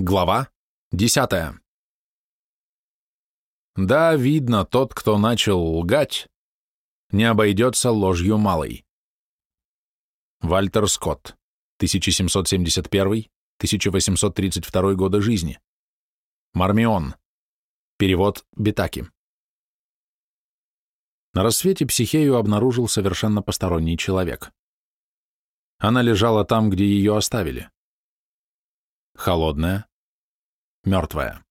Глава 10. Да, видно, тот, кто начал лгать, не обойдется ложью малой. Вальтер Скотт, 1771-1832 годы жизни. Мармион. Перевод Бетаки. На рассвете психею обнаружил совершенно посторонний человек. Она лежала там, где ее оставили. Холодная, мертвая.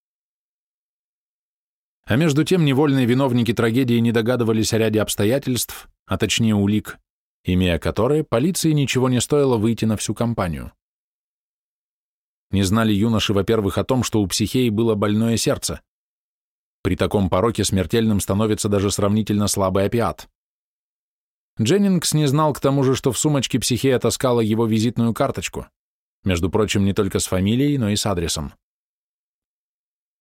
А между тем невольные виновники трагедии не догадывались о ряде обстоятельств, а точнее улик, имея которые, полиции ничего не стоило выйти на всю компанию. Не знали юноши, во-первых, о том, что у психеи было больное сердце. При таком пороке смертельным становится даже сравнительно слабый опиат. Дженнингс не знал к тому же, что в сумочке психея таскала его визитную карточку, между прочим, не только с фамилией, но и с адресом.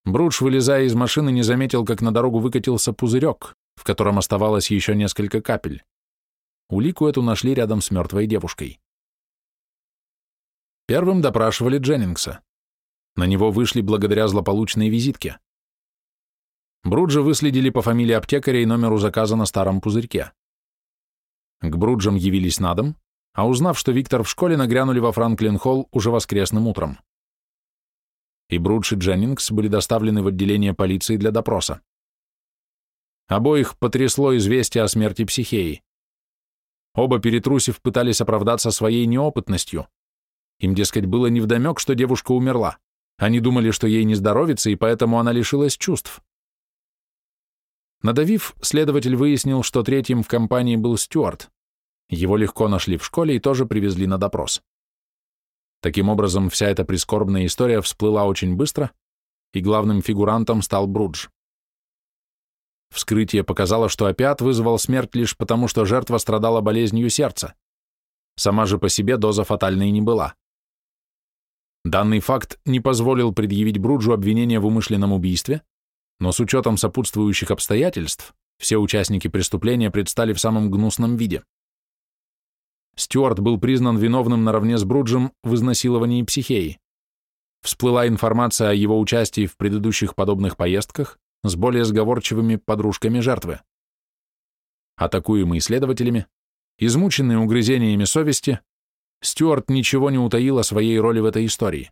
Брудж, вылезая из машины, не заметил, как на дорогу выкатился пузырек, в котором оставалось еще несколько капель. Улику эту нашли рядом с мертвой девушкой. Первым допрашивали Дженнингса. На него вышли благодаря злополучной визитке. Бруджа выследили по фамилии аптекаря и номеру заказа на старом пузырьке. К Бруджам явились на дом, а узнав, что Виктор в школе, нагрянули во Франклин-холл уже воскресным утром и Брудж и Дженнингс были доставлены в отделение полиции для допроса. Обоих потрясло известие о смерти психеи. Оба, перетрусив, пытались оправдаться своей неопытностью. Им, дескать, было невдомек, что девушка умерла. Они думали, что ей не здоровится, и поэтому она лишилась чувств. Надавив, следователь выяснил, что третьим в компании был Стюарт. Его легко нашли в школе и тоже привезли на допрос. Таким образом, вся эта прискорбная история всплыла очень быстро, и главным фигурантом стал Брудж. Вскрытие показало, что опиат вызвал смерть лишь потому, что жертва страдала болезнью сердца. Сама же по себе доза фатальной не была. Данный факт не позволил предъявить Бруджу обвинение в умышленном убийстве, но с учетом сопутствующих обстоятельств все участники преступления предстали в самом гнусном виде. Стюарт был признан виновным наравне с Бруджем в изнасиловании психеи. Всплыла информация о его участии в предыдущих подобных поездках с более сговорчивыми подружками жертвы. Атакуемый следователями, измученный угрызениями совести, Стюарт ничего не утаил о своей роли в этой истории.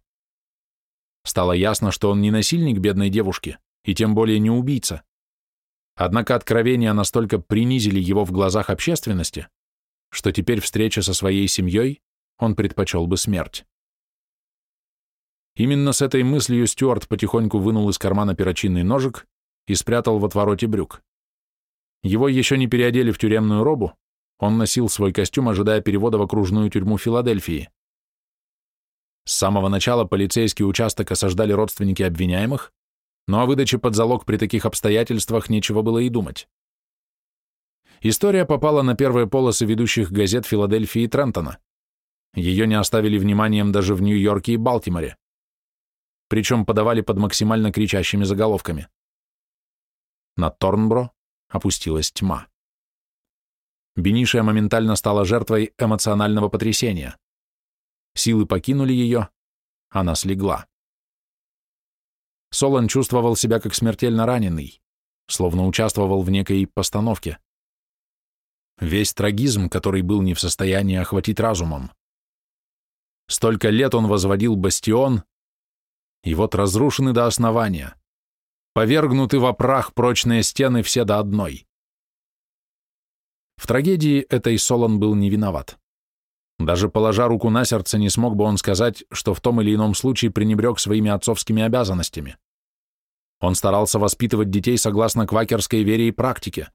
Стало ясно, что он не насильник бедной девушки, и тем более не убийца. Однако откровения настолько принизили его в глазах общественности, что теперь встреча со своей семьей он предпочел бы смерть. Именно с этой мыслью Стюарт потихоньку вынул из кармана перочинный ножик и спрятал в отвороте брюк. Его еще не переодели в тюремную робу, он носил свой костюм, ожидая перевода в окружную тюрьму Филадельфии. С самого начала полицейский участок осаждали родственники обвиняемых, но о выдаче под залог при таких обстоятельствах нечего было и думать. История попала на первые полосы ведущих газет Филадельфии и Трентона. Ее не оставили вниманием даже в Нью-Йорке и Балтиморе. Причем подавали под максимально кричащими заголовками. На Торнбро опустилась тьма. Бенишия моментально стала жертвой эмоционального потрясения. Силы покинули ее, она слегла. Солон чувствовал себя как смертельно раненый, словно участвовал в некой постановке весь трагизм, который был не в состоянии охватить разумом. Столько лет он возводил бастион, и вот разрушены до основания, повергнуты во прах прочные стены все до одной. В трагедии этой Солон был не виноват. Даже положа руку на сердце, не смог бы он сказать, что в том или ином случае пренебрег своими отцовскими обязанностями. Он старался воспитывать детей согласно квакерской вере и практике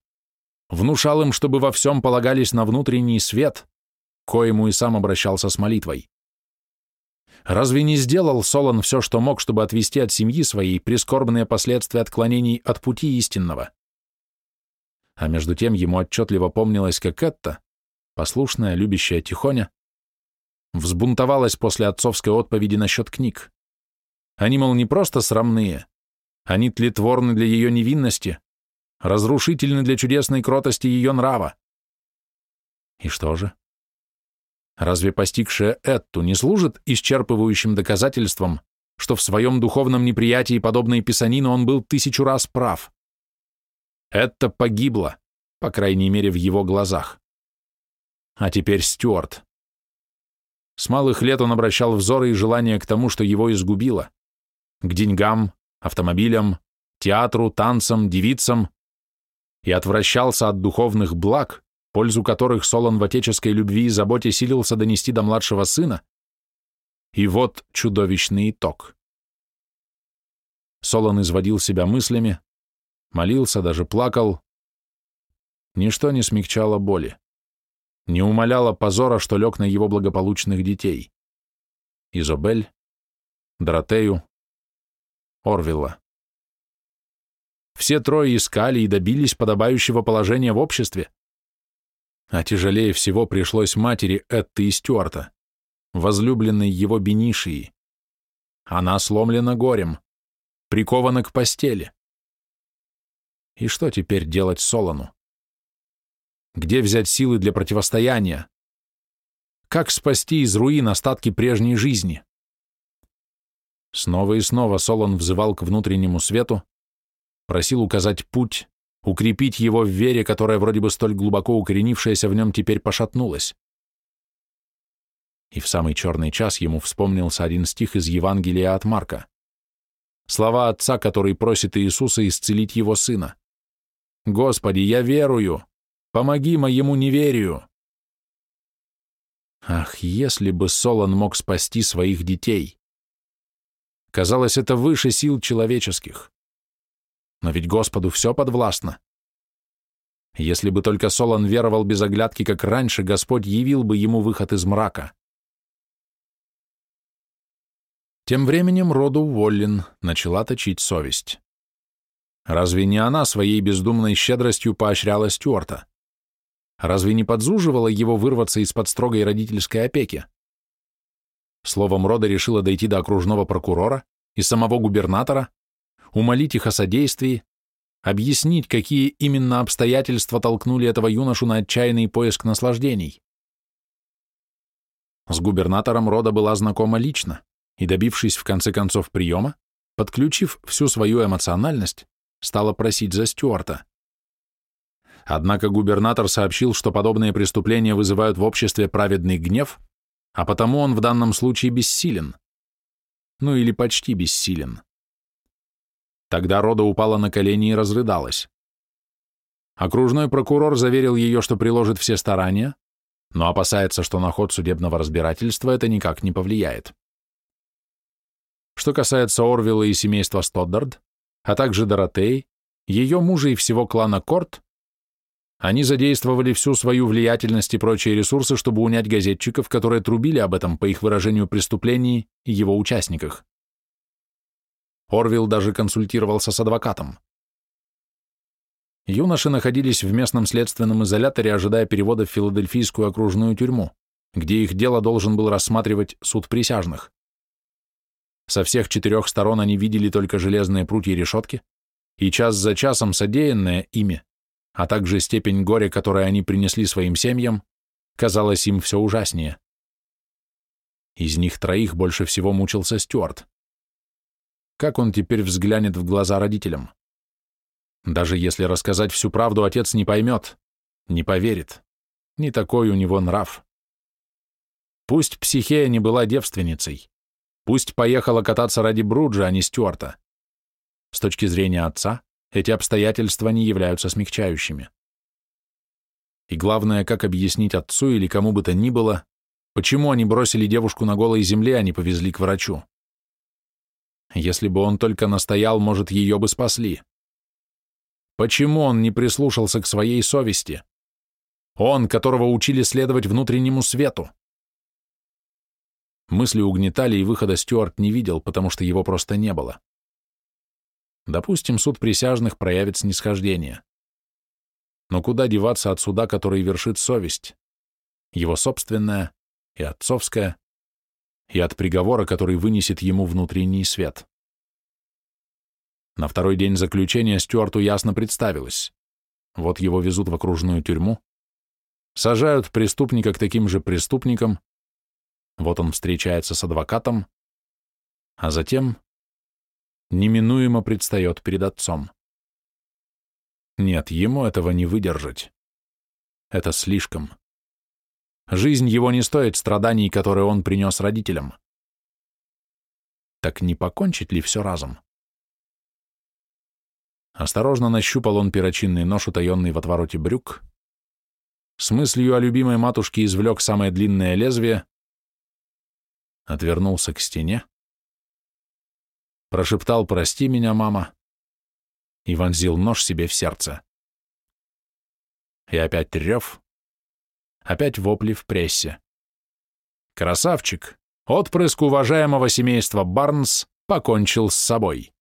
внушал им, чтобы во всем полагались на внутренний свет, коему и сам обращался с молитвой. Разве не сделал Солон все, что мог, чтобы отвести от семьи своей прискорбные последствия отклонений от пути истинного? А между тем ему отчетливо помнилось, как это, послушная, любящая Тихоня, взбунтовалась после отцовской отповеди насчет книг. Они, мол, не просто срамные, они тлетворны для ее невинности, разрушительны для чудесной кротости ее нрава. И что же? Разве постигшее Этту не служит исчерпывающим доказательством что в своем духовном неприятии подобной писанины он был тысячу раз прав. Это погибло, по крайней мере, в его глазах. А теперь Стюарт. С малых лет он обращал взоры и желания к тому, что его изгубило. К деньгам, автомобилям, театру, танцам, девицам. И отвращался от духовных благ, пользу которых Солон в отеческой любви и заботе силился донести до младшего сына. И вот чудовищный итог. Солон изводил себя мыслями, молился, даже плакал. Ничто не смягчало боли не умаляло позора, что лег на его благополучных детей. Изобель, Доротею, Орвилла. Все трое искали и добились подобающего положения в обществе. А тяжелее всего пришлось матери Этты и Стюарта, возлюбленной его Бенишии. Она сломлена горем, прикована к постели. И что теперь делать Солону? Где взять силы для противостояния? Как спасти из руин остатки прежней жизни? Снова и снова Солон взывал к внутреннему свету, просил указать путь, укрепить его в вере, которая вроде бы столь глубоко укоренившаяся в нем теперь пошатнулась. И в самый черный час ему вспомнился один стих из Евангелия от Марка. Слова отца, который просит Иисуса исцелить его сына. «Господи, я верую, Помоги моему неверию!» Ах, если бы Солон мог спасти своих детей! Казалось, это выше сил человеческих. Но ведь Господу все подвластно. Если бы только Солон веровал без оглядки, как раньше, Господь явил бы ему выход из мрака. Тем временем роду Уоллин начала точить совесть. Разве не она своей бездумной щедростью поощряла Стюарта? Разве не подзуживала его вырваться из-под строгой родительской опеки? Словом, Рода решила дойти до окружного прокурора и самого губернатора, умолить их о содействии, объяснить, какие именно обстоятельства толкнули этого юношу на отчаянный поиск наслаждений. С губернатором Рода была знакома лично, и, добившись в конце концов приема, подключив всю свою эмоциональность, стала просить за Стюарта. Однако губернатор сообщил, что подобные преступления вызывают в обществе праведный гнев, а потому он в данном случае бессилен. Ну или почти бессилен. Тогда Рода упала на колени и разрыдалась. Окружной прокурор заверил ее, что приложит все старания, но опасается, что на ход судебного разбирательства это никак не повлияет. Что касается Орвилла и семейства Стоддард, а также Доротеи, ее мужа и всего клана Корт, они задействовали всю свою влиятельность и прочие ресурсы, чтобы унять газетчиков, которые трубили об этом, по их выражению, преступлении и его участниках. Орвилл даже консультировался с адвокатом. Юноши находились в местном следственном изоляторе, ожидая перевода в Филадельфийскую окружную тюрьму, где их дело должен был рассматривать суд присяжных. Со всех четырех сторон они видели только железные прутья и решетки, и час за часом содеянное ими а также степень горя, которое они принесли своим семьям, казалось им все ужаснее. Из них троих больше всего мучился Стюарт. Как он теперь взглянет в глаза родителям? Даже если рассказать всю правду, отец не поймет, не поверит. Не такой у него нрав. Пусть Психея не была девственницей, пусть поехала кататься ради Бруджа, а не Стюарта. С точки зрения отца, эти обстоятельства не являются смягчающими. И главное, как объяснить отцу или кому бы то ни было, почему они бросили девушку на голой земле, а не повезли к врачу. Если бы он только настоял, может, ее бы спасли. Почему он не прислушался к своей совести? Он, которого учили следовать внутреннему свету. Мысли угнетали, и выхода Стюарт не видел, потому что его просто не было. Допустим, суд присяжных проявит снисхождение. Но куда деваться от суда, который вершит совесть? Его собственная и отцовская, и от приговора, который вынесет ему внутренний свет. На второй день заключения Стюарту ясно представилось. Вот его везут в окружную тюрьму, сажают преступника к таким же преступникам, вот он встречается с адвокатом, а затем неминуемо предстает перед отцом. Нет, ему этого не выдержать. Это слишком. Жизнь его не стоит страданий, которые он принес родителям. Так не покончить ли все разом? Осторожно нащупал он перочинный нож, утаенный в отвороте брюк, с мыслью о любимой матушке извлек самое длинное лезвие, отвернулся к стене, прошептал «Прости меня, мама», и вонзил нож себе в сердце. И опять рев, опять вопли в прессе. Красавчик, отпрыск уважаемого семейства Барнс, покончил с собой.